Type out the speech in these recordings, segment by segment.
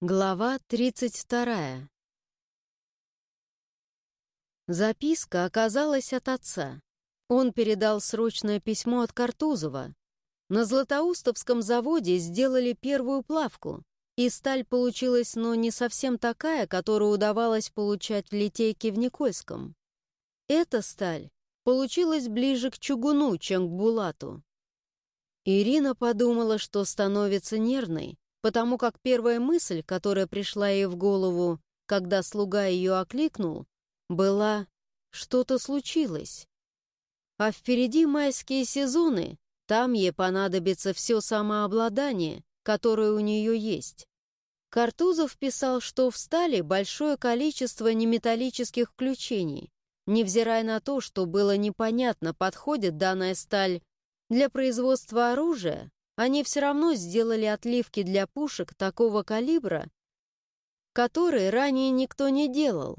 Глава 32. Записка оказалась от отца. Он передал срочное письмо от Картузова. На Златоустовском заводе сделали первую плавку, и сталь получилась, но не совсем такая, которую удавалось получать в литейке в Никольском. Эта сталь получилась ближе к чугуну, чем к булату. Ирина подумала, что становится нервной, потому как первая мысль, которая пришла ей в голову, когда слуга ее окликнул, была «что-то случилось». А впереди майские сезоны, там ей понадобится все самообладание, которое у нее есть. Картузов писал, что в стали большое количество неметаллических включений, невзирая на то, что было непонятно, подходит данная сталь для производства оружия они все равно сделали отливки для пушек такого калибра, которые ранее никто не делал.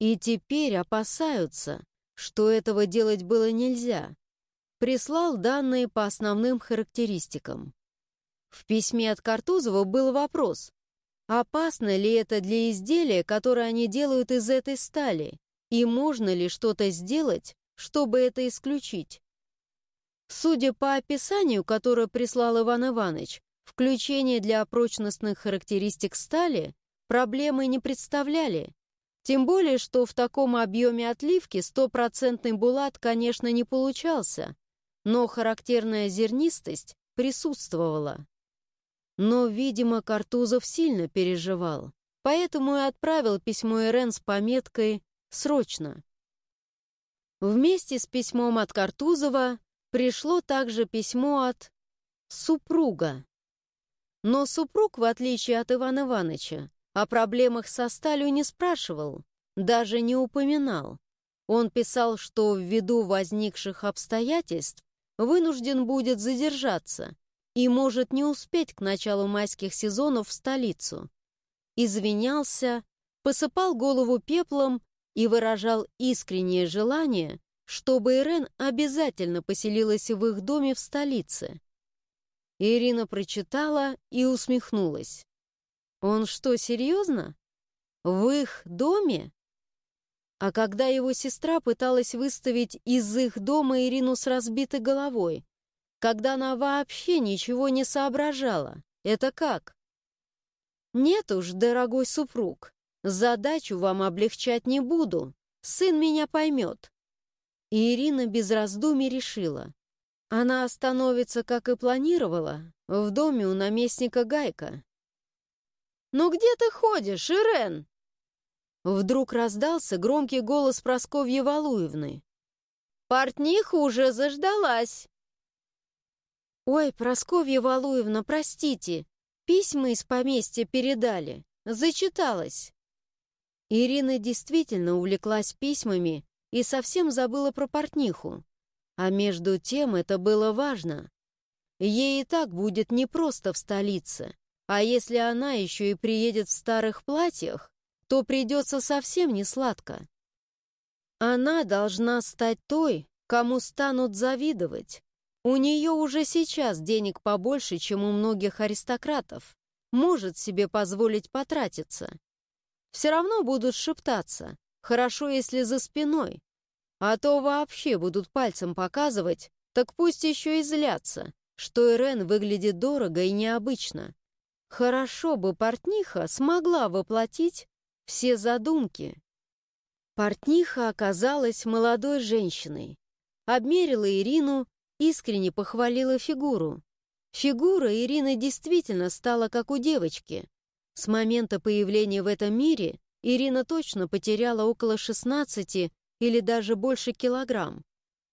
И теперь опасаются, что этого делать было нельзя. Прислал данные по основным характеристикам. В письме от Картузова был вопрос, опасно ли это для изделия, которое они делают из этой стали, и можно ли что-то сделать, чтобы это исключить. Судя по описанию, которое прислал Иван Иванович, включение для прочностных характеристик стали проблемы не представляли. Тем более, что в таком объеме отливки стопроцентный булат, конечно, не получался, но характерная зернистость присутствовала. Но, видимо, Картузов сильно переживал, поэтому и отправил письмо Ирен с пометкой «Срочно». Вместе с письмом от Картузова Пришло также письмо от супруга. Но супруг, в отличие от Ивана Ивановича, о проблемах со сталью не спрашивал, даже не упоминал. Он писал, что ввиду возникших обстоятельств вынужден будет задержаться и может не успеть к началу майских сезонов в столицу. Извинялся, посыпал голову пеплом и выражал искреннее желание, чтобы Ирен обязательно поселилась в их доме в столице. Ирина прочитала и усмехнулась. «Он что, серьезно? В их доме?» А когда его сестра пыталась выставить из их дома Ирину с разбитой головой, когда она вообще ничего не соображала, это как? «Нет уж, дорогой супруг, задачу вам облегчать не буду, сын меня поймет. И Ирина без раздумий решила. Она остановится, как и планировала, в доме у наместника Гайка. «Ну где ты ходишь, Ирен?» Вдруг раздался громкий голос Просковьи Валуевны. «Портниха уже заждалась!» «Ой, Просковья Валуевна, простите, письма из поместья передали, зачиталась». Ирина действительно увлеклась письмами и совсем забыла про портниху. А между тем это было важно. Ей и так будет непросто в столице, а если она еще и приедет в старых платьях, то придется совсем не сладко. Она должна стать той, кому станут завидовать. У нее уже сейчас денег побольше, чем у многих аристократов. Может себе позволить потратиться. Все равно будут шептаться. Хорошо, если за спиной. А то вообще будут пальцем показывать, так пусть еще и злятся, что Ирен выглядит дорого и необычно. Хорошо бы портниха смогла воплотить все задумки. Портниха оказалась молодой женщиной. Обмерила Ирину, искренне похвалила фигуру. Фигура Ирины действительно стала как у девочки. С момента появления в этом мире Ирина точно потеряла около 16 или даже больше килограмм.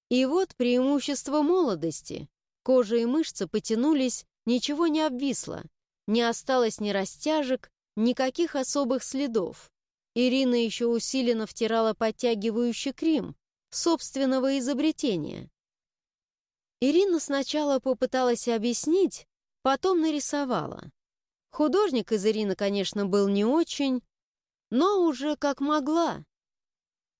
И вот преимущество молодости. Кожа и мышцы потянулись, ничего не обвисло. Не осталось ни растяжек, никаких особых следов. Ирина еще усиленно втирала подтягивающий крем собственного изобретения. Ирина сначала попыталась объяснить, потом нарисовала. Художник из Ирины, конечно, был не очень, но уже как могла.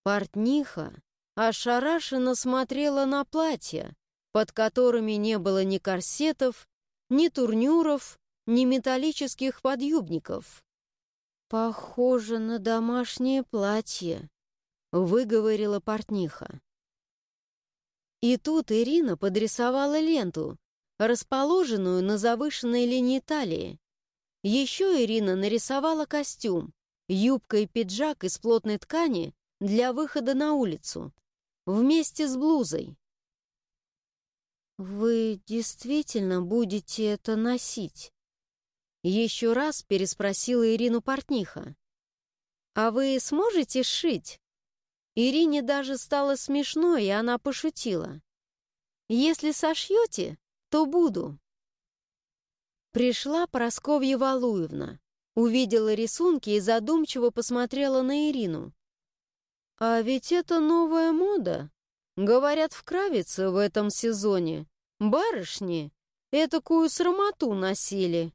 Портниха ошарашенно смотрела на платья, под которыми не было ни корсетов, ни турнюров, ни металлических подъюбников. «Похоже на домашнее платье», — выговорила портниха. И тут Ирина подрисовала ленту, расположенную на завышенной линии талии. Еще Ирина нарисовала костюм, юбка и пиджак из плотной ткани для выхода на улицу, вместе с блузой. «Вы действительно будете это носить?» Еще раз переспросила Ирину портниха. «А вы сможете шить?» Ирине даже стало смешно, и она пошутила. «Если сошьете, то буду». Пришла Просковья Валуевна, увидела рисунки и задумчиво посмотрела на Ирину. «А ведь это новая мода. Говорят, в Кравице в этом сезоне барышни этакую срамоту носили.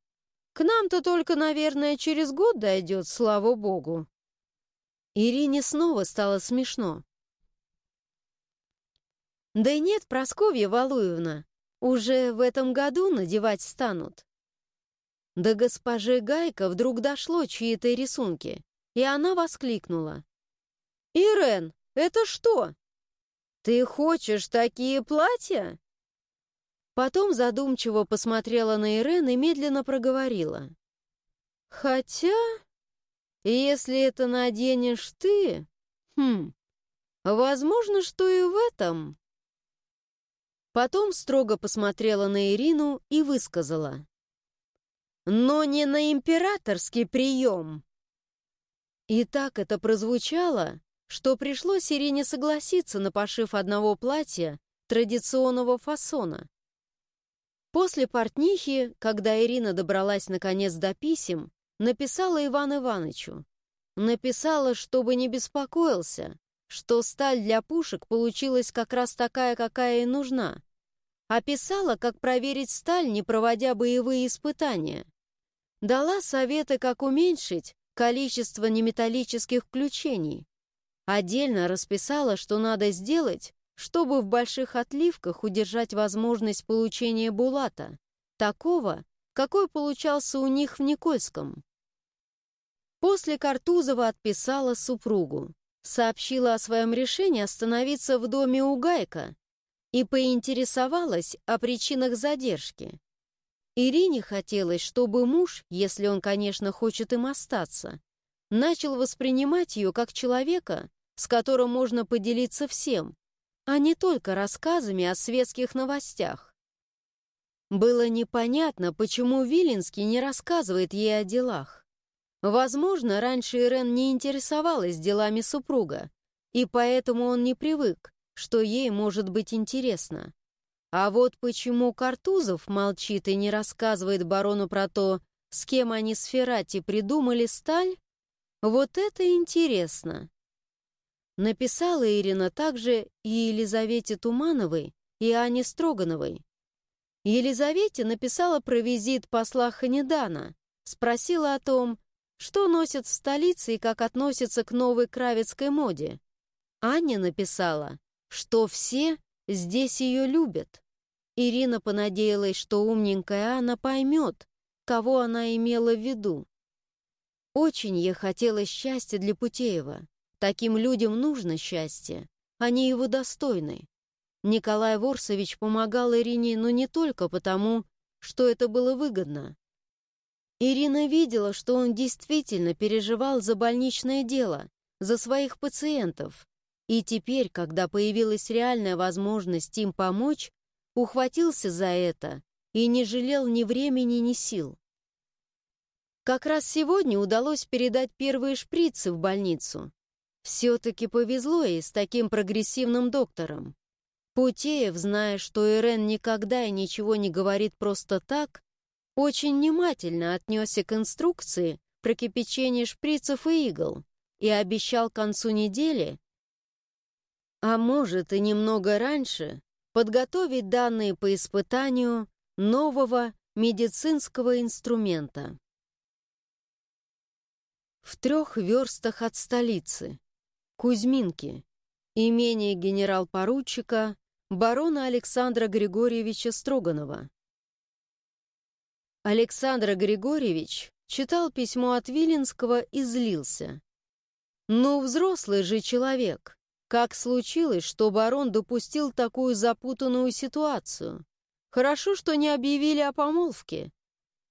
К нам-то только, наверное, через год дойдет, слава богу». Ирине снова стало смешно. «Да нет, Просковья Валуевна, уже в этом году надевать станут». До госпожи Гайка вдруг дошло чьи-то рисунки, и она воскликнула. «Ирен, это что? Ты хочешь такие платья?» Потом задумчиво посмотрела на Ирен и медленно проговорила. «Хотя, если это наденешь ты, хм, возможно, что и в этом». Потом строго посмотрела на Ирину и высказала. «Но не на императорский прием!» И так это прозвучало, что пришлось Ирине согласиться на пошив одного платья традиционного фасона. После портнихи, когда Ирина добралась наконец до писем, написала Иван Иванычу. Написала, чтобы не беспокоился, что сталь для пушек получилась как раз такая, какая и нужна. Описала, как проверить сталь, не проводя боевые испытания. Дала советы, как уменьшить количество неметаллических включений. Отдельно расписала, что надо сделать, чтобы в больших отливках удержать возможность получения булата, такого, какой получался у них в Никольском. После Картузова отписала супругу, сообщила о своем решении остановиться в доме у Гайка и поинтересовалась о причинах задержки. Ирине хотелось, чтобы муж, если он, конечно, хочет им остаться, начал воспринимать ее как человека, с которым можно поделиться всем, а не только рассказами о светских новостях. Было непонятно, почему Виленский не рассказывает ей о делах. Возможно, раньше Ирен не интересовалась делами супруга, и поэтому он не привык, что ей может быть интересно. А вот почему Картузов молчит и не рассказывает барону про то, с кем они с Феррати придумали сталь, вот это интересно. Написала Ирина также и Елизавете Тумановой, и Ане Строгановой. Елизавете написала про визит посла Ханедана, спросила о том, что носят в столице и как относятся к новой кравецкой моде. Аня написала, что все здесь ее любят. Ирина понадеялась, что умненькая Анна поймет, кого она имела в виду. Очень ей хотелось счастья для Путеева. Таким людям нужно счастье, они его достойны. Николай Ворсович помогал Ирине, но не только потому, что это было выгодно. Ирина видела, что он действительно переживал за больничное дело, за своих пациентов, и теперь, когда появилась реальная возможность им помочь, ухватился за это и не жалел ни времени, ни сил. Как раз сегодня удалось передать первые шприцы в больницу. Все-таки повезло ей с таким прогрессивным доктором. Путеев, зная, что Ирен никогда и ничего не говорит просто так, очень внимательно отнесся к инструкции про кипячение шприцев и игл и обещал к концу недели, а может и немного раньше, подготовить данные по испытанию нового медицинского инструмента. В трех верстах от столицы. Кузьминки, имение генерал-поручика барона Александра Григорьевича Строганова. Александр Григорьевич читал письмо от Виленского и злился. Ну, взрослый же человек. Как случилось, что барон допустил такую запутанную ситуацию? Хорошо, что не объявили о помолвке.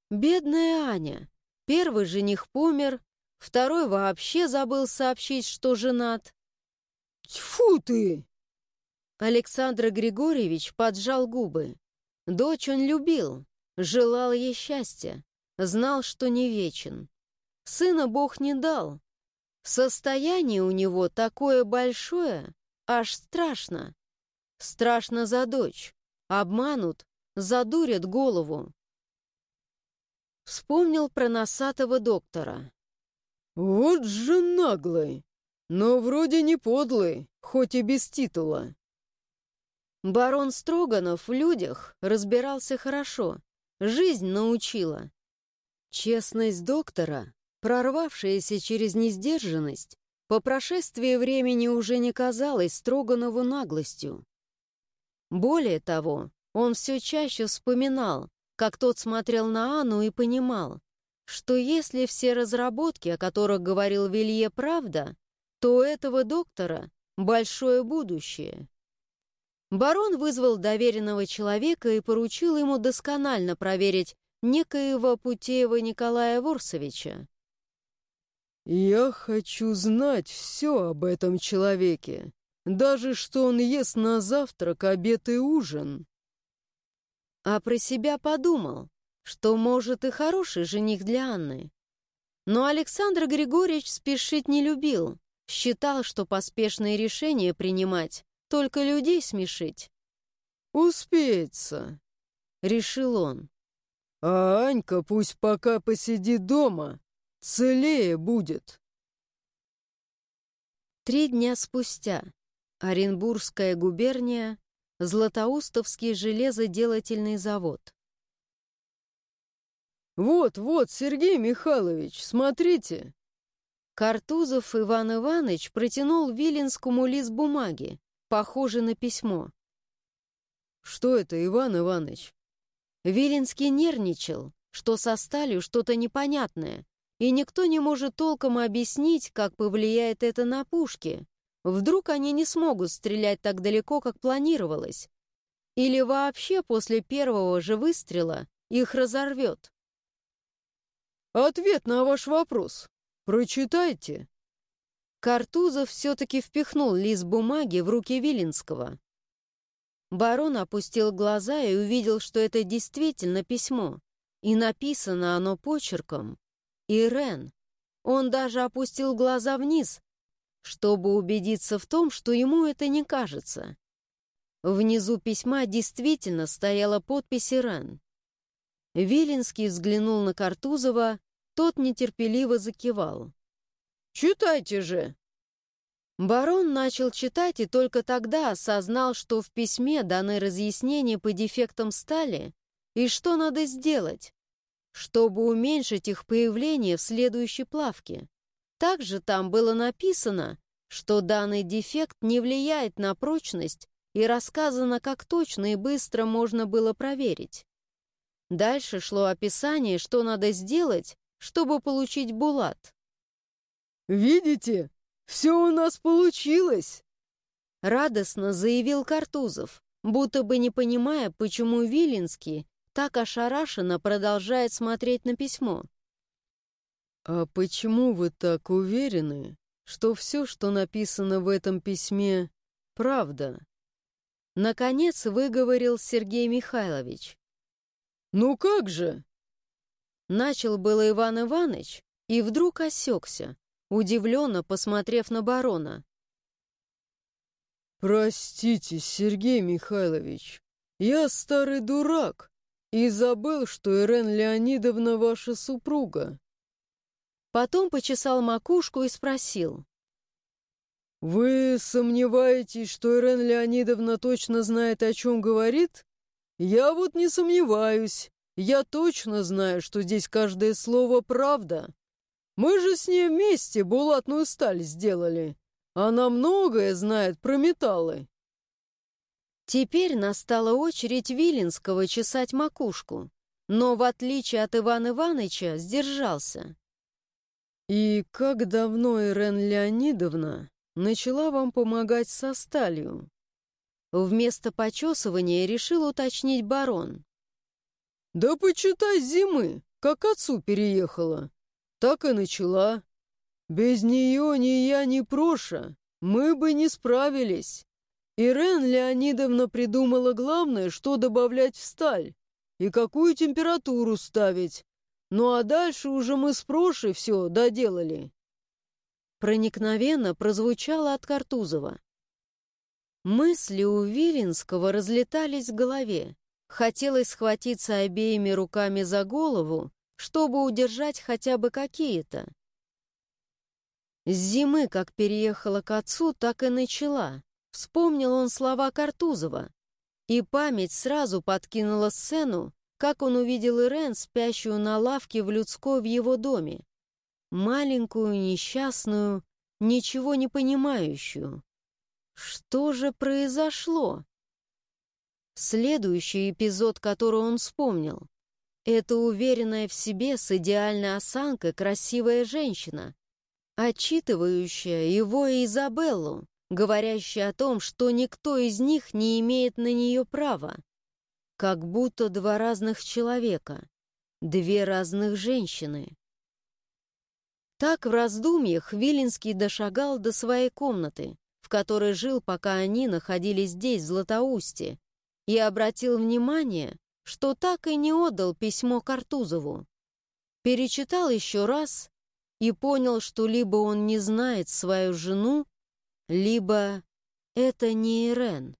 Бедная Аня. Первый жених помер, второй вообще забыл сообщить, что женат. Тьфу ты! Александр Григорьевич поджал губы. Дочь он любил, желал ей счастья, знал, что не вечен. Сына Бог не дал. Состояние у него такое большое, аж страшно. Страшно за дочь. Обманут, задурят голову. Вспомнил про носатого доктора. «Вот же наглый! Но вроде не подлый, хоть и без титула». Барон Строганов в людях разбирался хорошо, жизнь научила. Честность доктора, прорвавшаяся через несдержанность, по прошествии времени уже не казалась Строганову наглостью. Более того, он все чаще вспоминал, как тот смотрел на Анну и понимал, что если все разработки, о которых говорил Вилье, правда, то у этого доктора большое будущее. Барон вызвал доверенного человека и поручил ему досконально проверить некоего Путеева Николая Ворсовича. «Я хочу знать все об этом человеке, даже что он ест на завтрак, обед и ужин». А про себя подумал, что, может, и хороший жених для Анны. Но Александр Григорьевич спешить не любил, считал, что поспешные решения принимать только людей смешить. «Успеется», — решил он. «А Анька пусть пока посидит дома, целее будет». Три дня спустя. Оренбургская губерния, Златоустовский железоделательный завод. «Вот-вот, Сергей Михайлович, смотрите!» Картузов Иван Иванович протянул Виленскому лист бумаги, Похоже на письмо. «Что это, Иван Иванович?» Виленский нервничал, что со сталью что-то непонятное, и никто не может толком объяснить, как повлияет это на пушки. Вдруг они не смогут стрелять так далеко, как планировалось. Или вообще после первого же выстрела их разорвет. «Ответ на ваш вопрос. Прочитайте», Картузов все-таки впихнул лист бумаги в руки Виленского. Барон опустил глаза и увидел, что это действительно письмо. И написано оно почерком. Ирен. Он даже опустил глаза вниз, чтобы убедиться в том, что ему это не кажется. Внизу письма действительно стояла подпись Ирен. Виленский взглянул на Картузова, тот нетерпеливо закивал. Читайте же!» Барон начал читать и только тогда осознал, что в письме даны разъяснения по дефектам стали и что надо сделать, чтобы уменьшить их появление в следующей плавке. Также там было написано, что данный дефект не влияет на прочность и рассказано, как точно и быстро можно было проверить. Дальше шло описание, что надо сделать, чтобы получить булат. «Видите? Все у нас получилось!» Радостно заявил Картузов, будто бы не понимая, почему Виленский так ошарашенно продолжает смотреть на письмо. «А почему вы так уверены, что все, что написано в этом письме, правда?» Наконец выговорил Сергей Михайлович. «Ну как же?» Начал было Иван Иванович и вдруг осекся, удивленно посмотрев на барона. «Простите, Сергей Михайлович, я старый дурак и забыл, что Ирен Леонидовна ваша супруга». Потом почесал макушку и спросил. «Вы сомневаетесь, что Ирен Леонидовна точно знает, о чем говорит? Я вот не сомневаюсь. Я точно знаю, что здесь каждое слово правда. Мы же с ней вместе булатную сталь сделали. Она многое знает про металлы. Теперь настала очередь Виленского чесать макушку. но, в отличие от Ивана Ивановича, сдержался. «И как давно Ирен Леонидовна начала вам помогать со сталью?» Вместо почесывания решил уточнить барон. «Да почитай зимы, как отцу переехала. Так и начала. Без нее ни я, ни Проша мы бы не справились. Ирен Леонидовна придумала главное, что добавлять в сталь и какую температуру ставить. Ну а дальше уже мы с Прошей все доделали. Проникновенно прозвучало от Картузова. Мысли у Вилинского разлетались в голове. Хотелось схватиться обеими руками за голову, чтобы удержать хотя бы какие-то. С зимы, как переехала к отцу, так и начала. Вспомнил он слова Картузова. И память сразу подкинула сцену, как он увидел Ирен, спящую на лавке в людской в его доме. Маленькую, несчастную, ничего не понимающую. Что же произошло? Следующий эпизод, который он вспомнил, это уверенная в себе с идеальной осанкой красивая женщина, отчитывающая его и Изабеллу, говорящая о том, что никто из них не имеет на нее права. Как будто два разных человека, две разных женщины. Так в раздумьях Виленский дошагал до своей комнаты, в которой жил, пока они находились здесь, в Златоусте, и обратил внимание, что так и не отдал письмо Картузову. Перечитал еще раз и понял, что либо он не знает свою жену, либо это не Ирен.